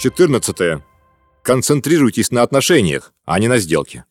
14. Концентрируйтесь на отношениях, а не на сделке.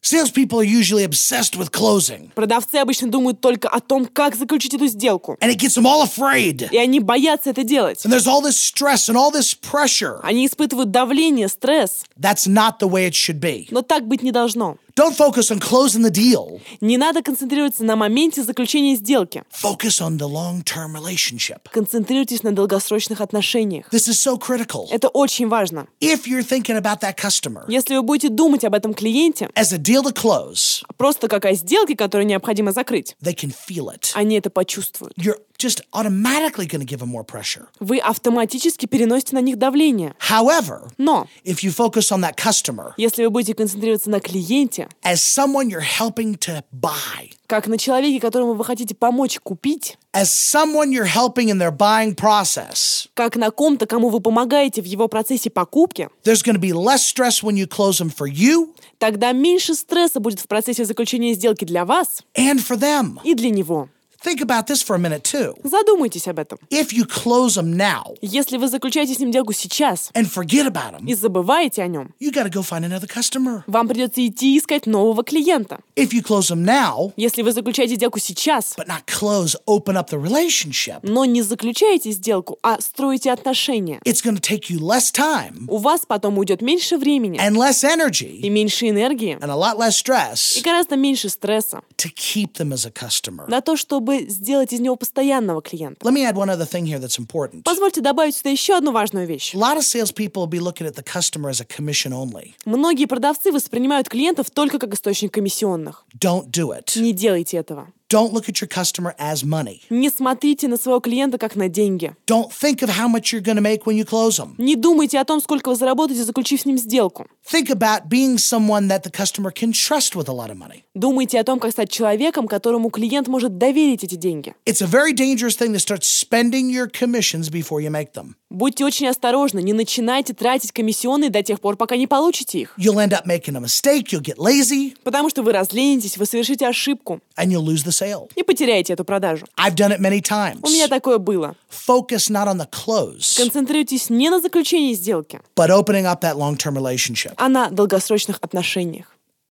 Salespeople are usually obsessed with closing, Продавцы обычно думают только о том, как заключить эту сделку. and it gets them all afraid. И они боятся это делать. And there's all this stress and all this pressure. Они испытывают давление, стресс. That's not the way it should be. Но так быть не должно. Don't focus on closing the deal. Не надо концентрироваться на моменте заключения сделки. Focus on the long term relationship. Концентрируйтесь на долгосрочных отношениях. This is so critical. Это очень важно. If you're thinking about that customer Если вы будете думать об этом клиенте, as a deal to close, просто как о сделке, которую необходимо закрыть, they can feel it. они это почувствуют. You're just automatically going to give them more pressure. Вы автоматически переносите на них давление. However, Но if you focus on that customer если вы будете концентрироваться на клиенте, as someone you're helping to buy, как на человеке, которому вы хотите помочь купить, as someone you're helping in their buying process, как на ком-то, кому вы помогаете в его процессе покупки, there's going to be less stress when you close them for you тогда меньше стресса будет в процессе заключения сделки для вас and for them. и для него. Think about this for a minute, too. Задумайтесь об этом. If you close them now Если вы заключаете с ним сделку сейчас and forget about и them, забываете о нем, you got to go find another customer. вам придется идти искать нового клиента. If you close them now, Если вы заключаете сделку сейчас, but not close, open up the relationship, но не заключаете сделку, а строите отношения, it's going to take you less time у вас потом уйдет меньше времени and less и energy меньше энергии, and a lot less и stress гораздо меньше стресса to keep them as a customer. на то, чтобы сделать из него постоянного клиента. Let me add one other thing here that's important. Позвольте добавить сюда еще одну важную вещь. A lot of salespeople will be looking at the customer as a commission only. Многие продавцы воспринимают клиентов только как источник комиссионных. Don't do it. Не делайте этого. Don't look at your customer as money. Не смотрите на своего клиента как на деньги. Don't think of how much you're going to make when you close them. Не думайте о том, сколько вы заработаете, заключив с ним сделку. Think about being someone that the customer can trust with a lot of money. Думайте о том, как стать человеком, которому клиент может доверить эти деньги. It's a very dangerous thing to start spending your commissions before you make them. Будьте очень осторожны, не начинайте тратить комиссионные до тех пор, пока не получите их. You'll end up making a mistake, you'll get lazy, Потому что вы разленитесь, вы совершите ошибку and you'll lose the sale. и потеряете эту продажу. I've done it many times. У меня такое было. Focus not on the close, Концентрируйтесь не на заключении сделки, but opening up that long term relationship. а на долгосрочных отношениях.